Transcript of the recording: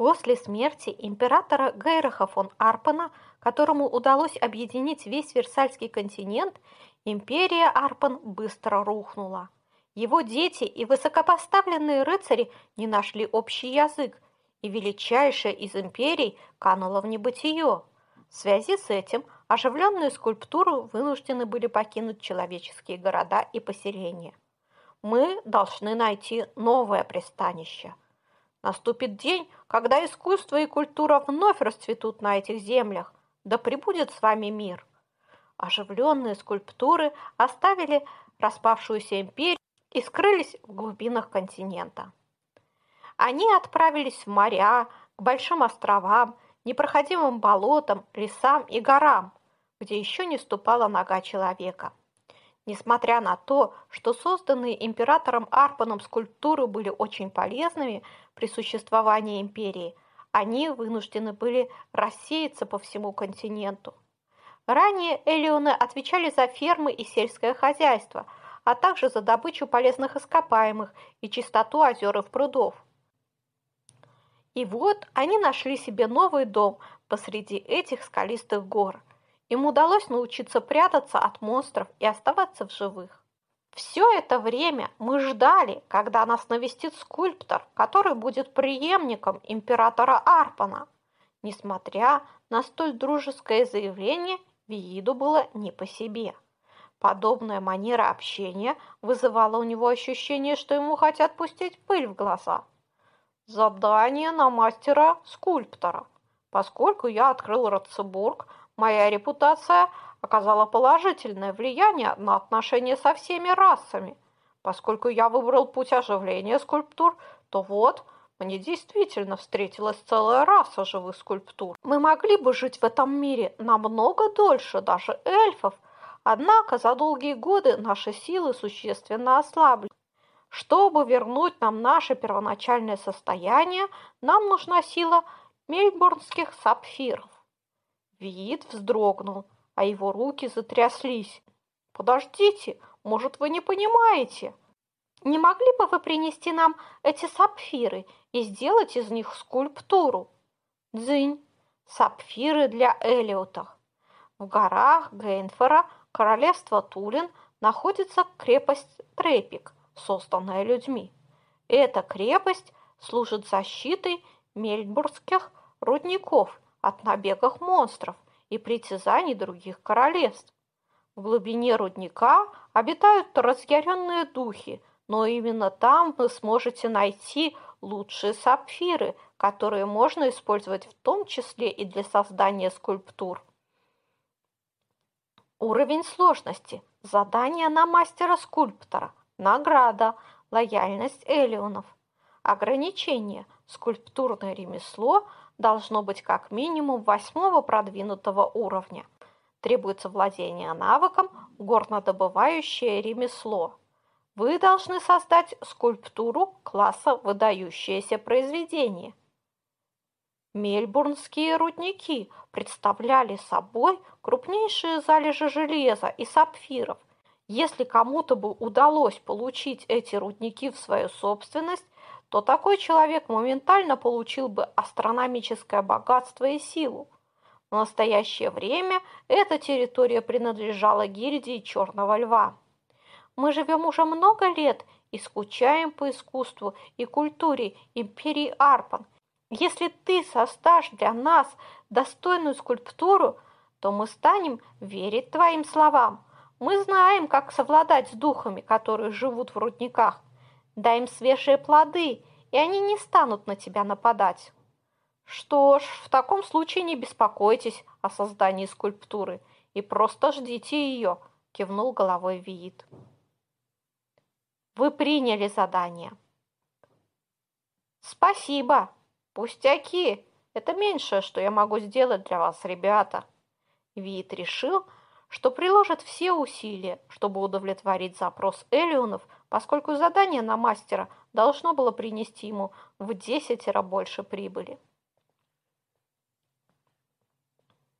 После смерти императора Гейраха фон Арпана, которому удалось объединить весь Версальский континент, империя Арпан быстро рухнула. Его дети и высокопоставленные рыцари не нашли общий язык, и величайшая из империй канула в небытие. В связи с этим оживленные скульптуры вынуждены были покинуть человеческие города и поселения. Мы должны найти новое пристанище. Наступит день, когда искусство и культура вновь расцветут на этих землях. Да пребудет с вами мир. Оживленные скульптуры оставили распавшуюся империю и скрылись в глубинах континента. Они отправились в моря, к большим островам, непроходимым болотам, лесам и горам, где еще не ступала нога человека. Несмотря на то, что созданные императором Арпаном скульптуры были очень полезными при существовании империи, они вынуждены были рассеяться по всему континенту. Ранее Элеоны отвечали за фермы и сельское хозяйство, а также за добычу полезных ископаемых и чистоту озер и прудов. И вот они нашли себе новый дом посреди этих скалистых гор – им удалось научиться прятаться от монстров и оставаться в живых. Все это время мы ждали, когда нас навестит скульптор, который будет преемником императора Арпана. Несмотря на столь дружеское заявление, Вииду было не по себе. Подобная манера общения вызывала у него ощущение, что ему хотят пустить пыль в глаза. Задание на мастера-скульптора. Поскольку я открыл Ратцебург, Моя репутация оказала положительное влияние на отношения со всеми расами. Поскольку я выбрал путь оживления скульптур, то вот мне действительно встретилась целая раса живых скульптур. Мы могли бы жить в этом мире намного дольше, даже эльфов, однако за долгие годы наши силы существенно ослабли. Чтобы вернуть нам наше первоначальное состояние, нам нужна сила мельбурнских сапфиров. Виит вздрогнул, а его руки затряслись. «Подождите, может, вы не понимаете? Не могли бы вы принести нам эти сапфиры и сделать из них скульптуру?» «Дзынь, сапфиры для Элиота». В горах Гейнфера, королевства Тулин, находится крепость Трепик, созданная людьми. Эта крепость служит защитой мельбургских рудников – от набегов монстров и притязаний других королевств. В глубине рудника обитают разъяренные духи, но именно там вы сможете найти лучшие сапфиры, которые можно использовать в том числе и для создания скульптур. Уровень сложности. Задание на мастера-скульптора. Награда. Лояльность Элеонов. Ограничение. Скульптурное ремесло – должно быть как минимум восьмого продвинутого уровня. Требуется владение навыком горнодобывающее ремесло. Вы должны создать скульптуру класса «Выдающееся произведение». Мельбурнские рудники представляли собой крупнейшие залежи железа и сапфиров. Если кому-то бы удалось получить эти рудники в свою собственность, то такой человек моментально получил бы астрономическое богатство и силу. В настоящее время эта территория принадлежала гильдии Черного Льва. Мы живем уже много лет и скучаем по искусству и культуре империи Арпан. Если ты создашь для нас достойную скульптуру, то мы станем верить твоим словам. Мы знаем, как совладать с духами, которые живут в рудниках. Дай им свежие плоды, и они не станут на тебя нападать. Что ж, в таком случае не беспокойтесь о создании скульптуры и просто ждите ее, кивнул головой Виит. Вы приняли задание. Спасибо. Пустяки. Это меньшее, что я могу сделать для вас, ребята. Виит решил, что приложит все усилия, чтобы удовлетворить запрос Элионов, поскольку задание на мастера должно было принести ему в десятеро больше прибыли.